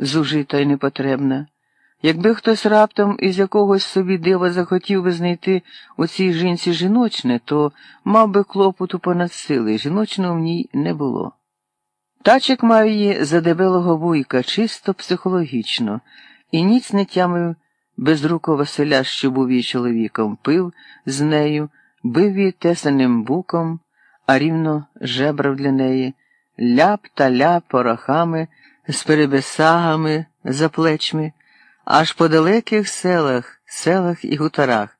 зужита й непотребна. Якби хтось раптом із якогось собі дива захотів би знайти у цій жінці жіночне, то мав би клопоту понад сили, жіночного в ній не було. Тачик мав її задебелого вуйка, чисто психологічно, і ніц не тямив безруко Василя, що був її чоловіком, пив з нею, бив її тесаним буком, а рівно жебрав для неї, ляп та ляп порохами, з перебесагами за плечми аж по далеких селах, селах і гутарах,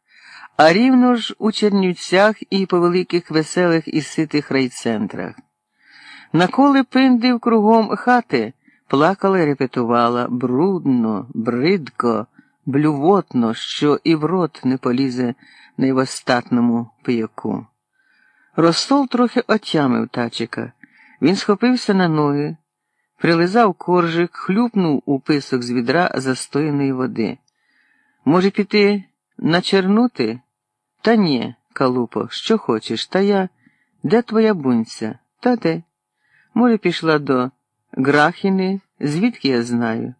а рівно ж у Чернівцях і по великих веселих і ситих райцентрах. Наколи пиндив кругом хати, плакала і репетувала брудно, бридко, блювотно, що і в рот не полізе найвостатному пияку. Розсол трохи отямив тачика. Він схопився на ноги прилизав коржик, хлюпнув у писок з відра застояної води. Може, піти начернути? Та ні, Калупо, що хочеш, та я. Де твоя бунця? Та де? Може, пішла до Грахіни, звідки я знаю?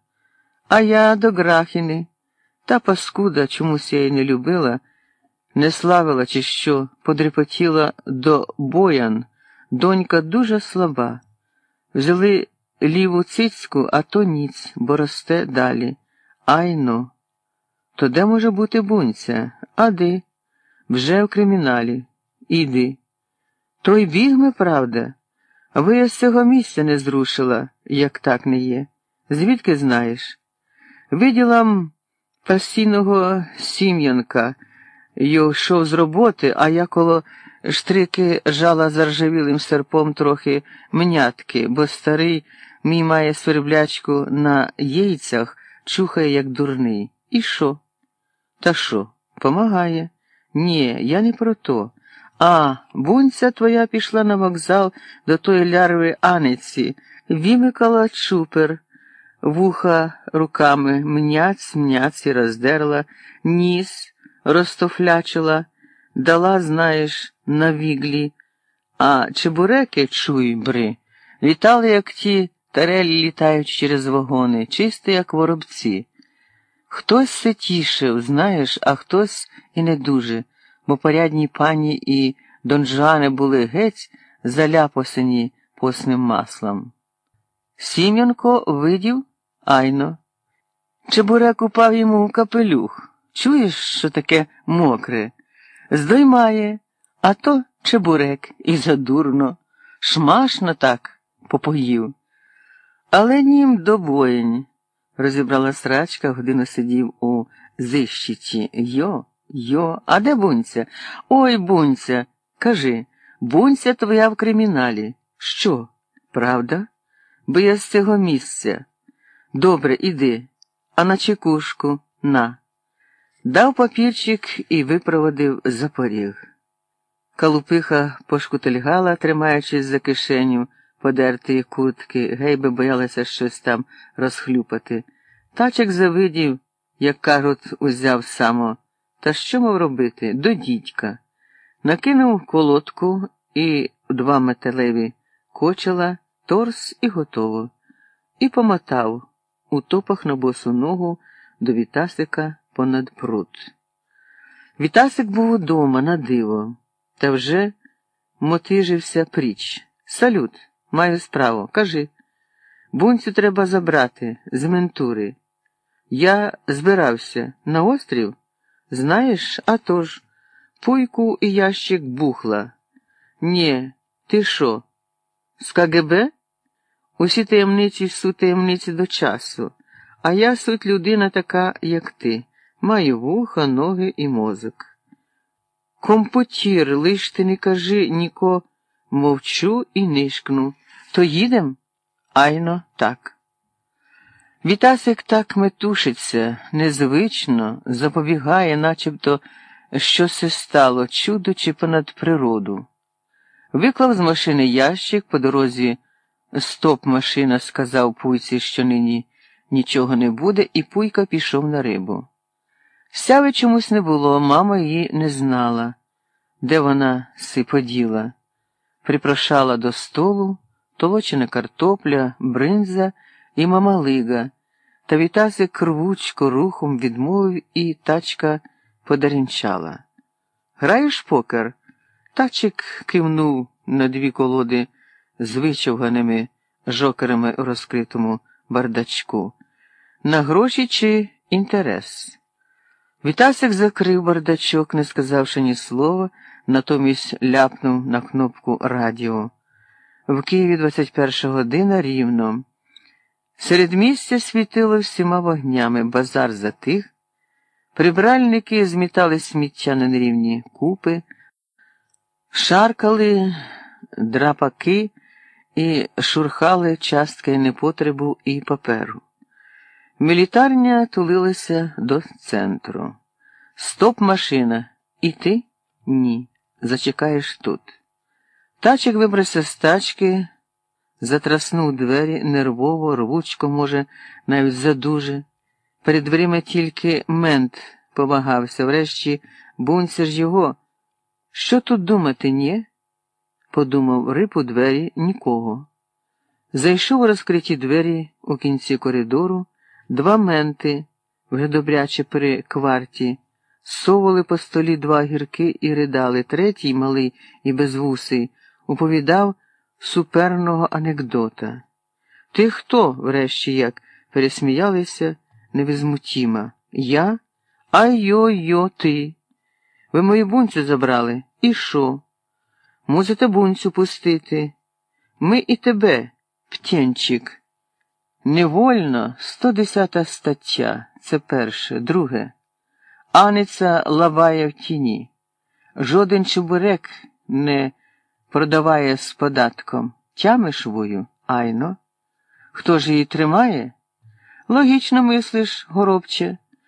А я до Грахіни. Та паскуда чомусь я її не любила, не славила, чи що, подрепотіла до боян. Донька дуже слаба. Взяли ліву цицьку, а то ніць, бо росте далі. Айно. То де може бути бунця? А де? Вже в криміналі. Іди. Той бігме, правда? Ви я з цього місця не зрушила, як так не є. Звідки знаєш? Виділа пасійного сім'янка, йшов з роботи, а я коло штрики жала заржавілим серпом трохи мнятки, бо старий. Мій має сверблячку на яйцях, чухає, як дурний. І що? Та що? Помагає? Ні, я не про то. А, бунця твоя пішла на вокзал до тої лярви Аниці, вимикала чупер, вуха руками мняць, мняць і роздерла, ніс розтофлячила, дала, знаєш, на віглі, а чебуреки, чуй, бри, літали, як ті. Тарелі літають через вагони, чисті, як воробці. Хтось се тішив, знаєш, а хтось і не дуже, бо порядні пані і донжани були геть заляпосені посним маслом. Сім'янко видів айно. Чебурек упав йому в капелюх. Чуєш, що таке мокре? Здоймає, а то чебурек і задурно, шмашно так попоїв. Але нім до боєнь, розібрала срачка, годину сидів у зищиті. Йо, йо, а де бунця? Ой, бунця. Кажи, бунця твоя в криміналі. Що? Правда? Бо я з цього місця. Добре, іди, а на чекушку на. Дав папірчик і випроводив за поріг. Калупиха пошкутильгала, тримаючись за кишеню подертої куртки, гейби боялася щось там розхлюпати. Тачик завидів, як кажуть, узяв само. Та що мав робити? До дідька. Накинув колодку і два металеві кочела, торс і готово, і помотав у топах на босу ногу до Вітасика понад пруд. Вітасик був удома на диво, та вже мотижився пріч. Салют. Маю справу. Кажи. Бунцю треба забрати з ментури. Я збирався на острів. Знаєш, а тож, пуйку і ящик бухла. Нє, ти що? З КГБ? Усі таємниці суть таємниці до часу, а я суть людина така, як ти. Маю вуха, ноги і мозок. Компотір, лиш ти не кажи ніко, мовчу і нишкну. То їдем? Айно так. Вітасик так метушиться, незвично, запобігає, начебто, що се стало, чудо чи понад природу. Виклав з машини ящик по дорозі стоп машина, сказав пуйці, що нині нічого не буде, і пуйка пішов на рибу. Сяви чомусь не було, мама її не знала, де вона си поділа, припрошала до столу толочена картопля, бринза і мамалига. та Вітасик рвучко рухом відмовив і тачка подарінчала. Граєш покер? Тачик кивнув на дві колоди з вичовганими жокерами у розкритому бардачку. На гроші чи інтерес? Вітасик закрив бардачок, не сказавши ні слова, натомість ляпнув на кнопку радіо. В Києві 21 година рівно. Серед місця світило всіма вогнями, базар затих, прибральники змітали сміття на нерівні купи, шаркали драпаки і шурхали частки непотребу і паперу. Мілітарня тулилася до центру. Стоп машина. І ти? Ні. Зачекаєш тут. Тачик вибрався з тачки, затраснув двері нервово, рвучко, може, навіть задуже. Перед дверима тільки мент повагався, врешті бунця ж його. Що тут думати, ні? Подумав риб у двері нікого. Зайшов у розкриті двері у кінці коридору, два менти, вже добряче при кварті, совали по столі два гірки і ридали, третій, малий і безвусий, оповідав суперного анекдота. Ти хто, врешті як, пересміялися невізмутіма. Я? Ай-йо-йо ти. Ви мою бунцю забрали. І що? Мусите бунцю пустити. Ми і тебе, птенчик. Невольно 110 стаття. Це перше. Друге. Аниця лаває в тіні. Жоден чебурек не продаває з податком. тямишвою. Айно. Хто ж її тримає? Логічно мислиш, горобче.